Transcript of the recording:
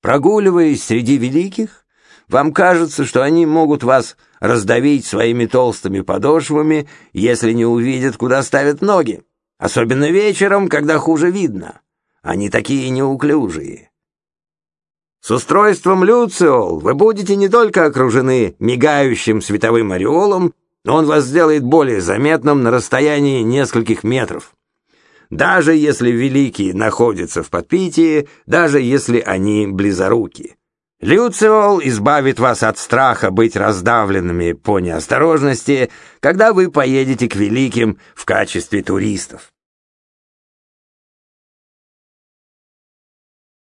Прогуливаясь среди великих, вам кажется, что они могут вас раздавить своими толстыми подошвами, если не увидят, куда ставят ноги. Особенно вечером, когда хуже видно. Они такие неуклюжие. С устройством Люциол вы будете не только окружены мигающим световым ореолом, но он вас сделает более заметным на расстоянии нескольких метров. Даже если великие находятся в подпитии, даже если они близоруки. Люциол избавит вас от страха быть раздавленными по неосторожности, когда вы поедете к великим в качестве туристов.